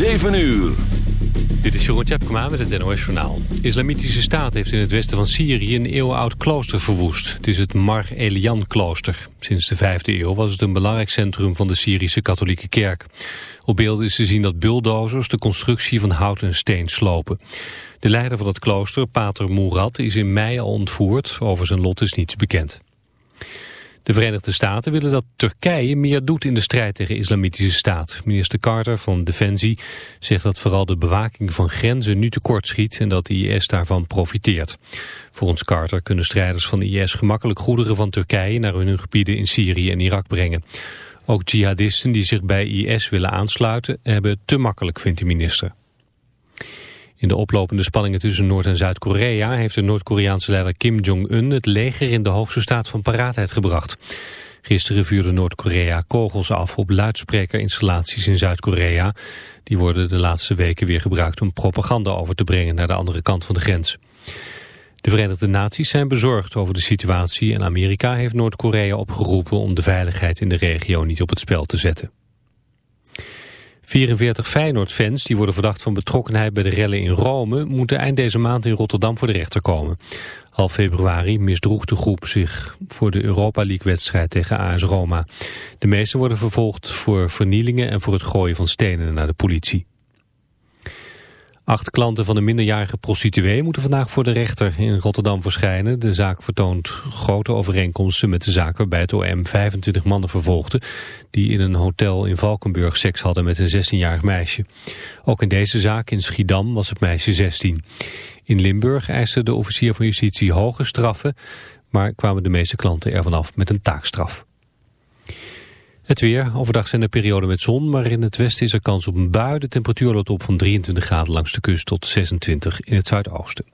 7 uur. Dit is Jeroen Tjepkema met het NOS Journaal. Islamitische staat heeft in het westen van Syrië een eeuwenoud klooster verwoest. Het is het Mar Elian klooster. Sinds de vijfde eeuw was het een belangrijk centrum van de Syrische katholieke kerk. Op beelden is te zien dat bulldozers de constructie van hout en steen slopen. De leider van het klooster, pater Murad, is in mei al ontvoerd. Over zijn lot is niets bekend. De Verenigde Staten willen dat Turkije meer doet in de strijd tegen islamitische staat. Minister Carter van Defensie zegt dat vooral de bewaking van grenzen nu tekort schiet en dat de IS daarvan profiteert. Volgens Carter kunnen strijders van de IS gemakkelijk goederen van Turkije naar hun gebieden in Syrië en Irak brengen. Ook jihadisten die zich bij IS willen aansluiten hebben te makkelijk, vindt de minister. In de oplopende spanningen tussen Noord- en Zuid-Korea heeft de Noord-Koreaanse leider Kim Jong-un het leger in de hoogste staat van paraatheid gebracht. Gisteren vuurde Noord-Korea kogels af op luidsprekerinstallaties in Zuid-Korea. Die worden de laatste weken weer gebruikt om propaganda over te brengen naar de andere kant van de grens. De Verenigde Naties zijn bezorgd over de situatie en Amerika heeft Noord-Korea opgeroepen om de veiligheid in de regio niet op het spel te zetten. 44 Feyenoord-fans die worden verdacht van betrokkenheid bij de rellen in Rome... moeten eind deze maand in Rotterdam voor de rechter komen. Half februari misdroeg de groep zich voor de Europa League-wedstrijd tegen AS Roma. De meesten worden vervolgd voor vernielingen en voor het gooien van stenen naar de politie. Acht klanten van een minderjarige prostituee moeten vandaag voor de rechter in Rotterdam verschijnen. De zaak vertoont grote overeenkomsten met de zaak waarbij het OM 25 mannen vervolgde... die in een hotel in Valkenburg seks hadden met een 16-jarig meisje. Ook in deze zaak in Schiedam was het meisje 16. In Limburg eiste de officier van justitie hoge straffen... maar kwamen de meeste klanten ervan af met een taakstraf. Het weer. Overdag zijn er perioden met zon, maar in het westen is er kans op een bui. De temperatuur loopt op van 23 graden langs de kust tot 26 in het zuidoosten.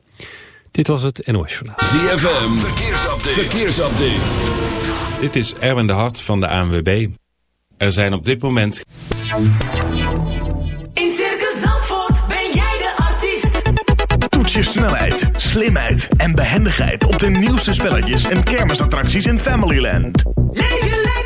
Dit was het NOS Journaal. ZFM. Verkeersupdate. Verkeersupdate. Dit is Erwin de Hart van de ANWB. Er zijn op dit moment... In Circus Zandvoort ben jij de artiest. Toets je snelheid, slimheid en behendigheid op de nieuwste spelletjes en kermisattracties in Familyland. Leef je lekker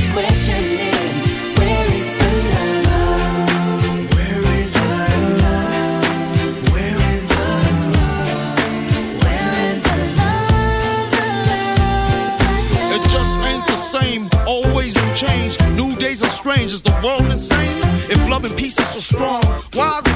change? Is the world insane? If love and peace is so strong, why are the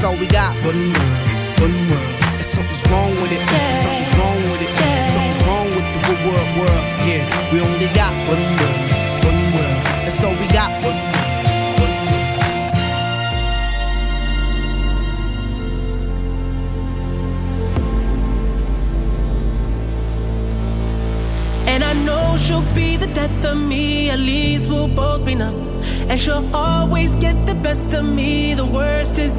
That's all we got. One world, one world. And something's wrong with it. Something's wrong with it. Something's wrong with the good world, world. Yeah, we only got one world, one world. That's all we got. One world, one world. And I know she'll be the death of me, at least we'll both be numb. And she'll always get the best of me, the worst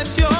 presión.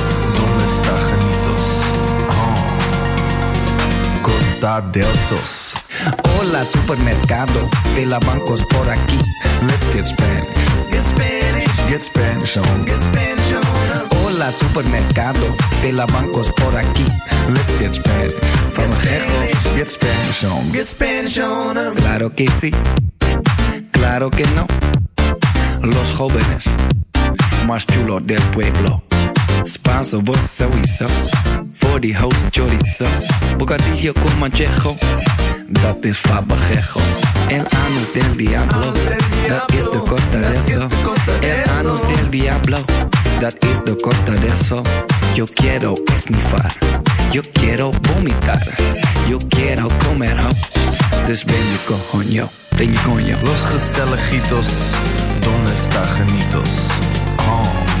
¿dónde está Janitos? Oh. Costa del Sos. Hola supermercado de la bancos por aquí. Let's get Spanish. Get Spanish. Get Spanish on. Get Spanish on. Hola supermercado de la bancos por aquí. Let's get Spanish. From Parejo, get Spanish on. Get Spanish on. Claro que sí. Claro que no. Los jóvenes más chulos del pueblo. Spanso, vos sowieso. Voor die host chorizo. Bocadillo con manchejo. Dat is fabajejo. El anus del diablo. Dat is de costa de eso. El anus del diablo. Dat is de costa de eso. Yo quiero esnifar. Yo quiero vomitar. Yo quiero comer ho. Dus ben je coño. Ben je coño. Los Gestelejitos, ¿dónde está Janitos? Oh.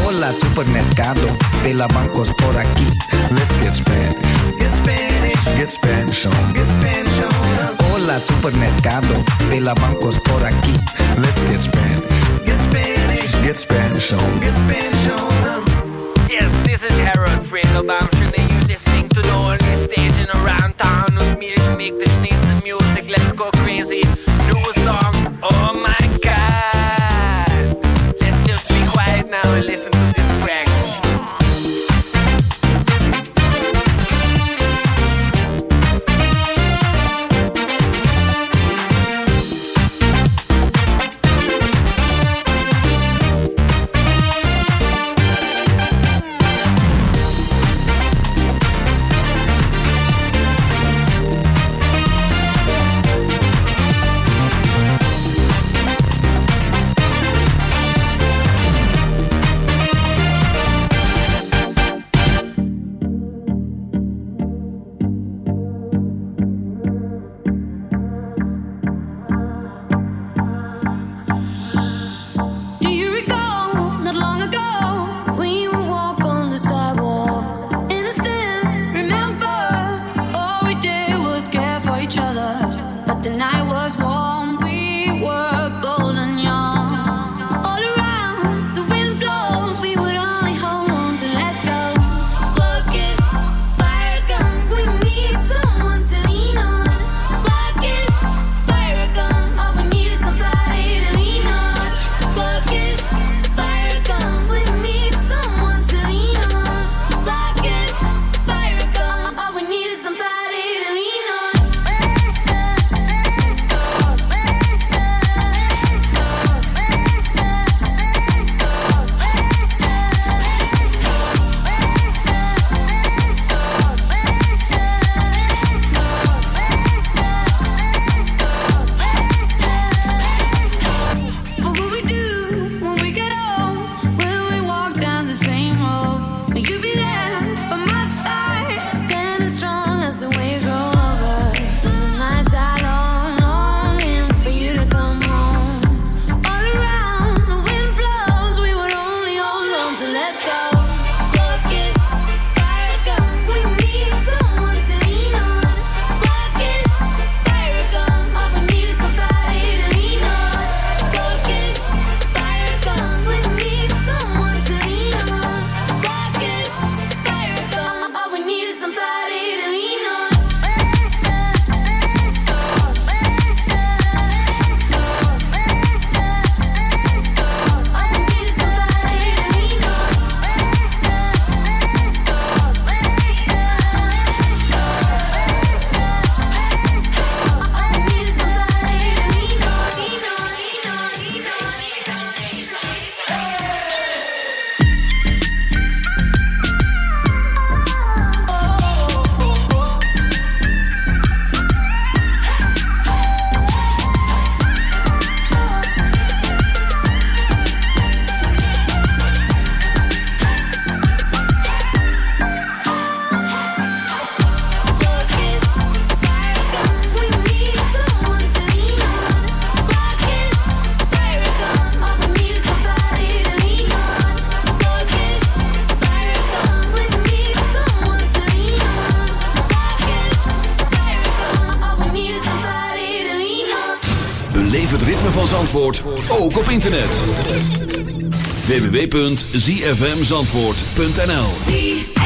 Hola supermercado de la bancos por aquí. Let's get Spanish. Get Spanish. Get Spanish on. Get Spanish on. Hola supermercado de la bancos por aquí. Let's get Spanish. Get Spanish. Get Spanish on. Get Spanish on. Yes, this is Harold Fredo Bamshin and you're listening to the only station around town with me to make the sneeze the music. Let's go crazy. www.zfmzandvoort.nl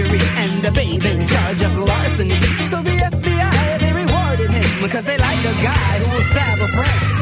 and a babe charge of larceny. So the FBI, they rewarded him because they like a guy who will stab a friend.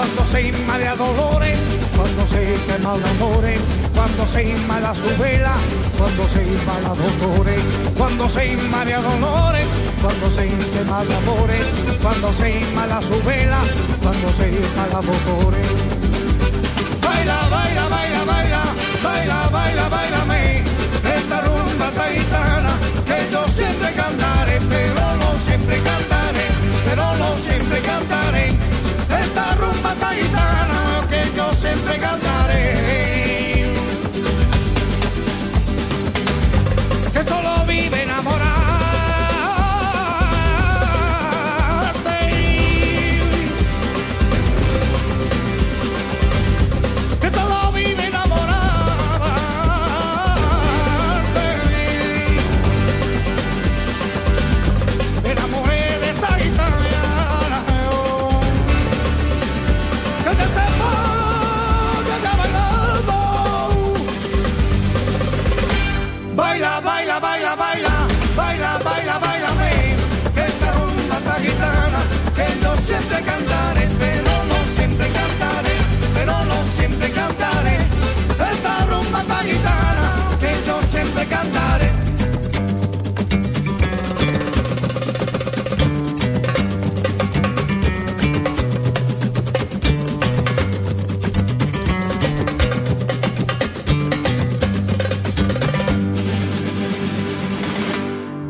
Cuando se inmala dolores, cuando se quema amores, cuando se inmala su vela, cuando se inmala dolores, cuando se inmala dolores, cuando se quema amores, cuando se inmala su vela, cuando se inmala dolores. Baila, baila, baila, baila, baila, baila, bailame, esta rumba taitana que yo siempre cantaré, pero no siempre cantaré, pero no siempre cantaré gitana, lo que yo siempre cantaba.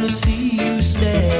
wanna see you sad.